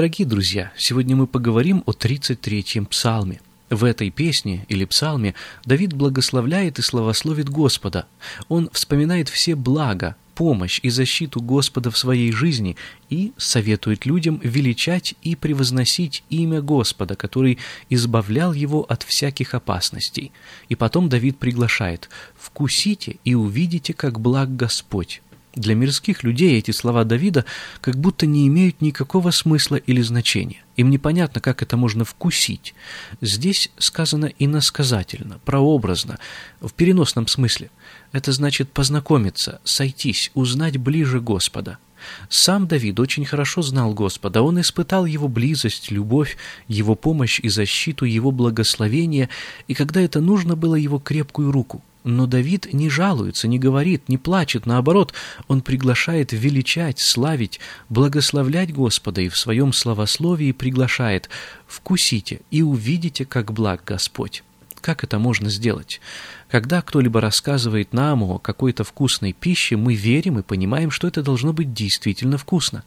Дорогие друзья, сегодня мы поговорим о 33-м псалме. В этой песне или псалме Давид благословляет и славословит Господа. Он вспоминает все блага, помощь и защиту Господа в своей жизни и советует людям величать и превозносить имя Господа, который избавлял его от всяких опасностей. И потом Давид приглашает «Вкусите и увидите, как благ Господь». Для мирских людей эти слова Давида как будто не имеют никакого смысла или значения. Им непонятно, как это можно вкусить. Здесь сказано иносказательно, прообразно, в переносном смысле. Это значит познакомиться, сойтись, узнать ближе Господа. Сам Давид очень хорошо знал Господа, он испытал Его близость, любовь, Его помощь и защиту, Его благословение, и когда это нужно было Его крепкую руку – но Давид не жалуется, не говорит, не плачет, наоборот, он приглашает величать, славить, благословлять Господа и в своем словословии приглашает «вкусите и увидите, как благ Господь». Как это можно сделать? Когда кто-либо рассказывает нам о какой-то вкусной пище, мы верим и понимаем, что это должно быть действительно вкусно.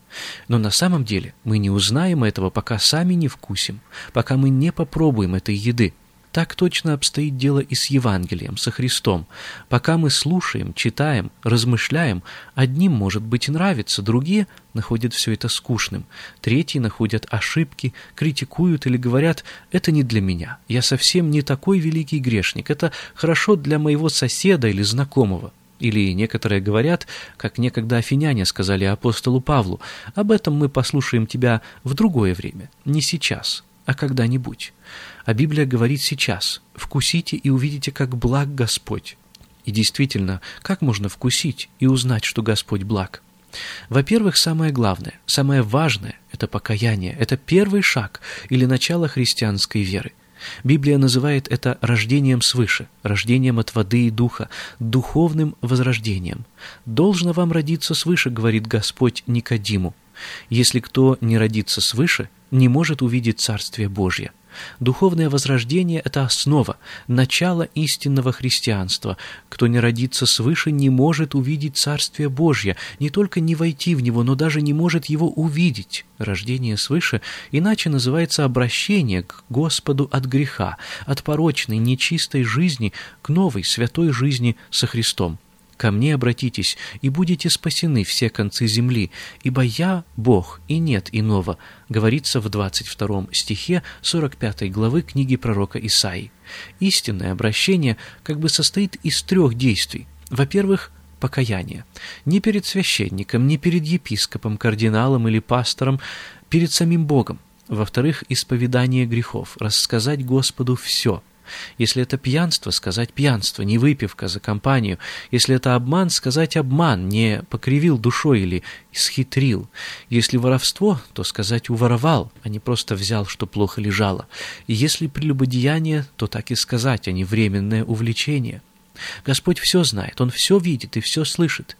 Но на самом деле мы не узнаем этого, пока сами не вкусим, пока мы не попробуем этой еды. Так точно обстоит дело и с Евангелием, со Христом. Пока мы слушаем, читаем, размышляем, одним, может быть, и нравится, другие находят все это скучным, третьи находят ошибки, критикуют или говорят «это не для меня, я совсем не такой великий грешник, это хорошо для моего соседа или знакомого». Или некоторые говорят, как некогда афиняне сказали апостолу Павлу, «об этом мы послушаем тебя в другое время, не сейчас, а когда-нибудь». А Библия говорит сейчас «вкусите и увидите, как благ Господь». И действительно, как можно вкусить и узнать, что Господь благ? Во-первых, самое главное, самое важное – это покаяние, это первый шаг или начало христианской веры. Библия называет это рождением свыше, рождением от воды и духа, духовным возрождением. «Должно вам родиться свыше», — говорит Господь Никодиму. «Если кто не родится свыше, не может увидеть Царствие Божье». Духовное возрождение – это основа, начало истинного христианства. Кто не родится свыше, не может увидеть Царствие Божье, не только не войти в него, но даже не может его увидеть. Рождение свыше иначе называется обращение к Господу от греха, от порочной, нечистой жизни к новой, святой жизни со Христом. Ко мне обратитесь, и будете спасены все концы земли, ибо я Бог, и нет иного», говорится в 22 стихе 45 главы книги пророка Исаии. Истинное обращение как бы состоит из трех действий. Во-первых, покаяние. Не перед священником, не перед епископом, кардиналом или пастором, перед самим Богом. Во-вторых, исповедание грехов, рассказать Господу все – если это пьянство, сказать пьянство, не выпивка за компанию. Если это обман, сказать обман, не покривил душой или исхитрил. Если воровство, то сказать уворовал, а не просто взял, что плохо лежало. И если прелюбодеяние, то так и сказать, а не временное увлечение. Господь все знает, Он все видит и все слышит.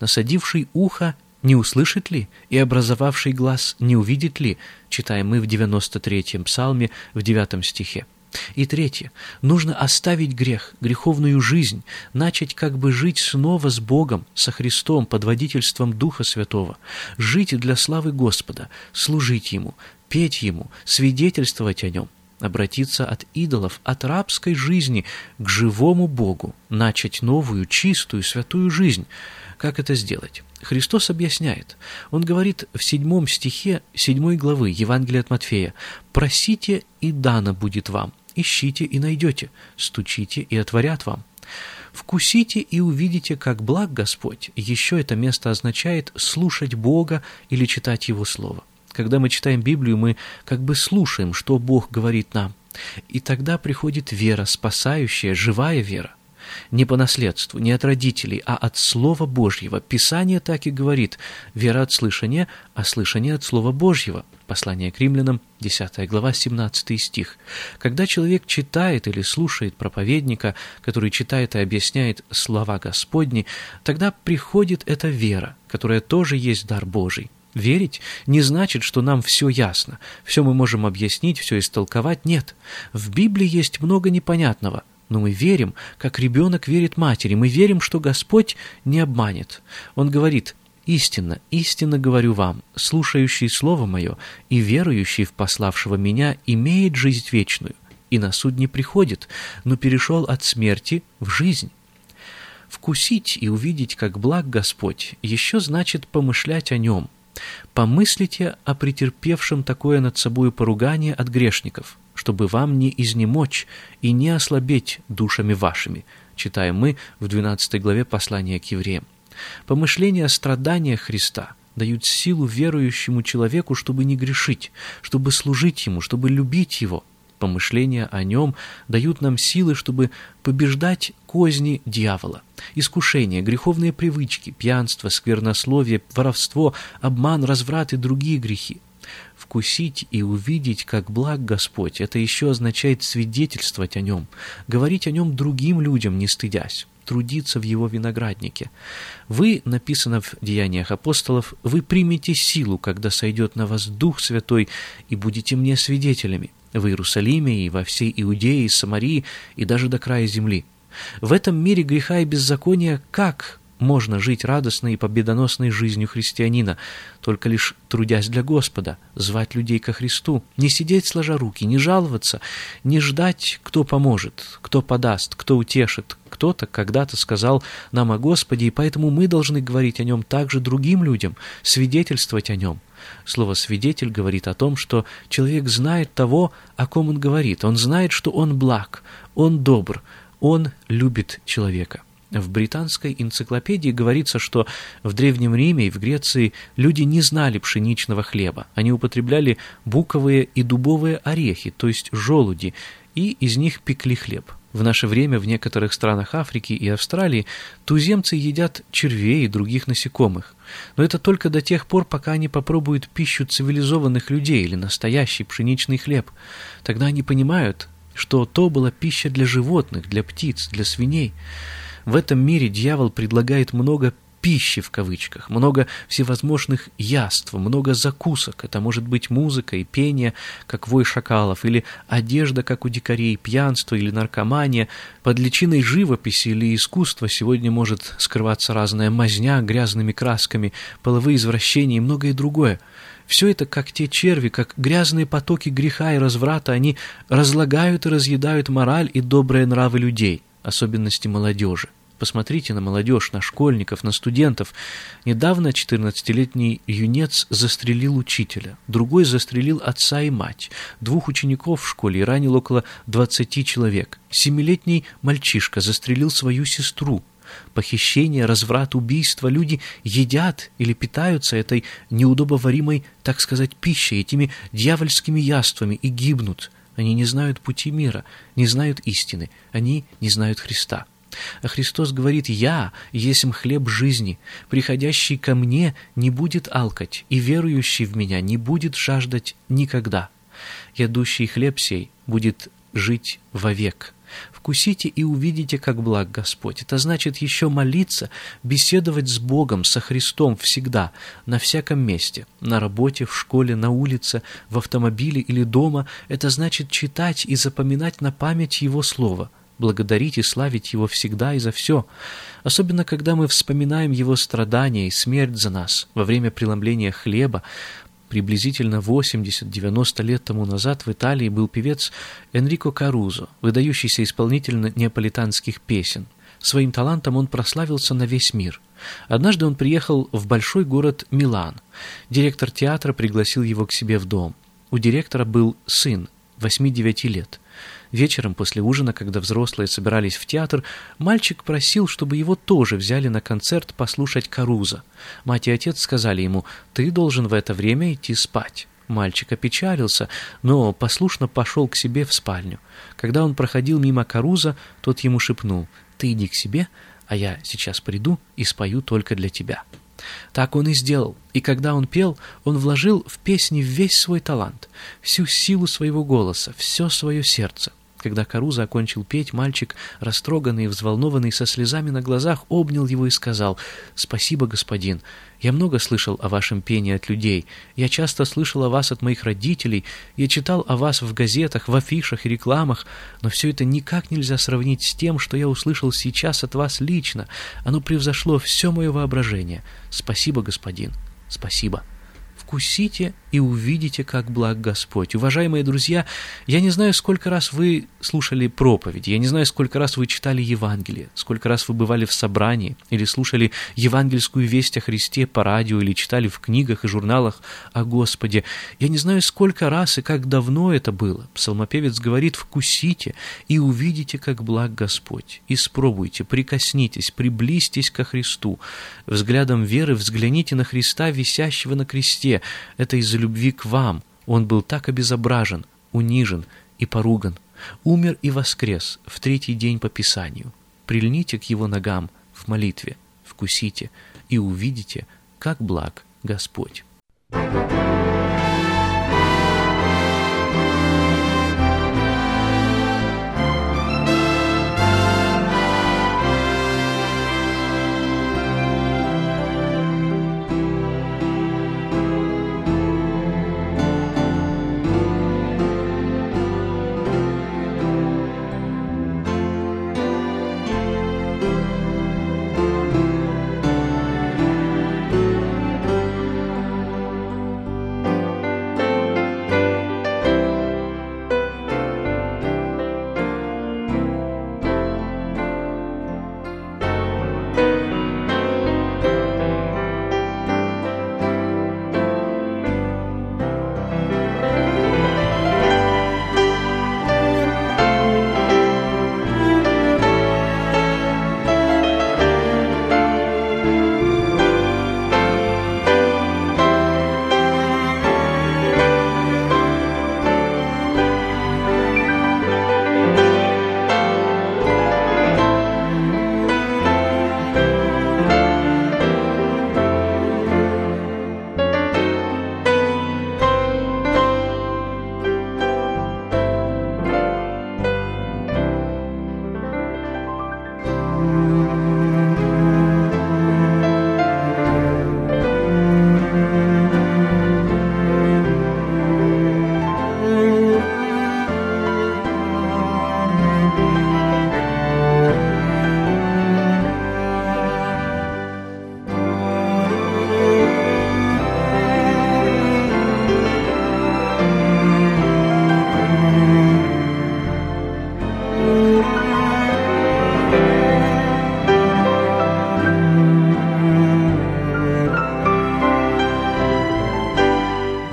Насадивший ухо не услышит ли и образовавший глаз не увидит ли, читаем мы в 93-м псалме в 9 стихе. И третье. Нужно оставить грех, греховную жизнь, начать как бы жить снова с Богом, со Христом, под водительством Духа Святого, жить для славы Господа, служить Ему, петь Ему, свидетельствовать о Нем, обратиться от идолов, от рабской жизни к живому Богу, начать новую, чистую, святую жизнь. Как это сделать? Христос объясняет. Он говорит в седьмом стихе седьмой главы Евангелия от Матфея «Просите, и дано будет вам, ищите и найдете, стучите и отворят вам». «Вкусите и увидите, как благ Господь». Еще это место означает слушать Бога или читать Его Слово. Когда мы читаем Библию, мы как бы слушаем, что Бог говорит нам. И тогда приходит вера, спасающая, живая вера. Не по наследству, не от родителей, а от Слова Божьего. Писание так и говорит. Вера от слышания, а слышание от Слова Божьего. Послание к римлянам, 10 глава, 17 стих. Когда человек читает или слушает проповедника, который читает и объясняет слова Господни, тогда приходит эта вера, которая тоже есть дар Божий. Верить не значит, что нам все ясно, все мы можем объяснить, все истолковать. Нет, в Библии есть много непонятного, но мы верим, как ребенок верит матери. Мы верим, что Господь не обманет. Он говорит, «Истинно, истинно говорю вам, слушающий Слово Мое и верующий в пославшего Меня имеет жизнь вечную, и на суд не приходит, но перешел от смерти в жизнь». Вкусить и увидеть, как благ Господь, еще значит помышлять о Нем. Помыслите о претерпевшем такое над собой поругание от грешников – чтобы вам не изнемочь и не ослабеть душами вашими», читаем мы в 12 главе послания к евреям. Помышления о страданиях Христа дают силу верующему человеку, чтобы не грешить, чтобы служить Ему, чтобы любить Его. Помышления о Нем дают нам силы, чтобы побеждать козни дьявола, искушения, греховные привычки, пьянство, сквернословие, воровство, обман, разврат и другие грехи вкусить и увидеть, как благ Господь, это еще означает свидетельствовать о Нем, говорить о Нем другим людям, не стыдясь, трудиться в Его винограднике. Вы, написано в Деяниях апостолов, вы примете силу, когда сойдет на вас Дух Святой, и будете мне свидетелями в Иерусалиме и во всей Иудее и Самарии и даже до края земли. В этом мире греха и беззакония как можно жить радостной и победоносной жизнью христианина, только лишь трудясь для Господа, звать людей ко Христу, не сидеть сложа руки, не жаловаться, не ждать, кто поможет, кто подаст, кто утешит. Кто-то когда-то сказал нам о Господе, и поэтому мы должны говорить о Нем также другим людям, свидетельствовать о Нем. Слово «свидетель» говорит о том, что человек знает того, о ком он говорит. Он знает, что он благ, он добр, он любит человека. В британской энциклопедии говорится, что в Древнем Риме и в Греции люди не знали пшеничного хлеба. Они употребляли буковые и дубовые орехи, то есть желуди, и из них пекли хлеб. В наше время в некоторых странах Африки и Австралии туземцы едят червей и других насекомых. Но это только до тех пор, пока они попробуют пищу цивилизованных людей или настоящий пшеничный хлеб. Тогда они понимают, что то была пища для животных, для птиц, для свиней. В этом мире дьявол предлагает много пищи в кавычках, много всевозможных яств, много закусок. Это может быть музыка и пение, как вой шакалов, или одежда, как у дикарей, пьянство или наркомания. Под личиной живописи или искусства сегодня может скрываться разная мазня грязными красками, половые извращения и многое другое. Все это, как те черви, как грязные потоки греха и разврата, они разлагают и разъедают мораль и добрые нравы людей – особенности молодежи. Посмотрите на молодежь, на школьников, на студентов. Недавно 14-летний юнец застрелил учителя, другой застрелил отца и мать, двух учеников в школе и ранил около 20 человек. Семилетний мальчишка застрелил свою сестру. Похищение, разврат, убийство. Люди едят или питаются этой неудобоваримой, так сказать, пищей, этими дьявольскими яствами и гибнут. Они не знают пути мира, не знают истины, они не знают Христа. А Христос говорит, «Я есмь хлеб жизни, приходящий ко мне не будет алкать, и верующий в меня не будет жаждать никогда. Ядущий хлеб сей будет жить вовек». Вкусите и увидите, как благ Господь. Это значит еще молиться, беседовать с Богом, со Христом всегда, на всяком месте, на работе, в школе, на улице, в автомобиле или дома. Это значит читать и запоминать на память Его Слово, благодарить и славить Его всегда и за все. Особенно, когда мы вспоминаем Его страдания и смерть за нас во время преломления хлеба, Приблизительно 80-90 лет тому назад в Италии был певец Энрико Карузо, выдающийся исполнитель неаполитанских песен. Своим талантом он прославился на весь мир. Однажды он приехал в большой город Милан. Директор театра пригласил его к себе в дом. У директора был сын, 8-9 лет. Вечером после ужина, когда взрослые собирались в театр, мальчик просил, чтобы его тоже взяли на концерт послушать Каруза. Мать и отец сказали ему, «Ты должен в это время идти спать». Мальчик опечалился, но послушно пошел к себе в спальню. Когда он проходил мимо Каруза, тот ему шепнул, «Ты иди к себе, а я сейчас приду и спою только для тебя». Так он и сделал, и когда он пел, он вложил в песни весь свой талант, всю силу своего голоса, все свое сердце. Когда Каруза окончил петь, мальчик, растроганный и взволнованный, со слезами на глазах, обнял его и сказал «Спасибо, господин. Я много слышал о вашем пении от людей. Я часто слышал о вас от моих родителей. Я читал о вас в газетах, в афишах и рекламах. Но все это никак нельзя сравнить с тем, что я услышал сейчас от вас лично. Оно превзошло все мое воображение. Спасибо, господин. Спасибо» вкусите и увидите, как благ Господь. Уважаемые друзья, я не знаю, сколько раз вы слушали проповеди, я не знаю, сколько раз вы читали Евангелие, сколько раз вы бывали в собрании или слушали евангельскую весть о Христе по радио или читали в книгах и журналах о Господе. Я не знаю, сколько раз и как давно это было. Псалмопевец говорит, вкусите и увидите, как благ Господь. Испробуйте, прикоснитесь, приблизьтесь ко Христу. Взглядом веры взгляните на Христа, висящего на кресте, это из-за любви к вам. Он был так обезображен, унижен и поруган. Умер и воскрес в третий день по Писанию. Прильните к его ногам в молитве, вкусите и увидите, как благ Господь.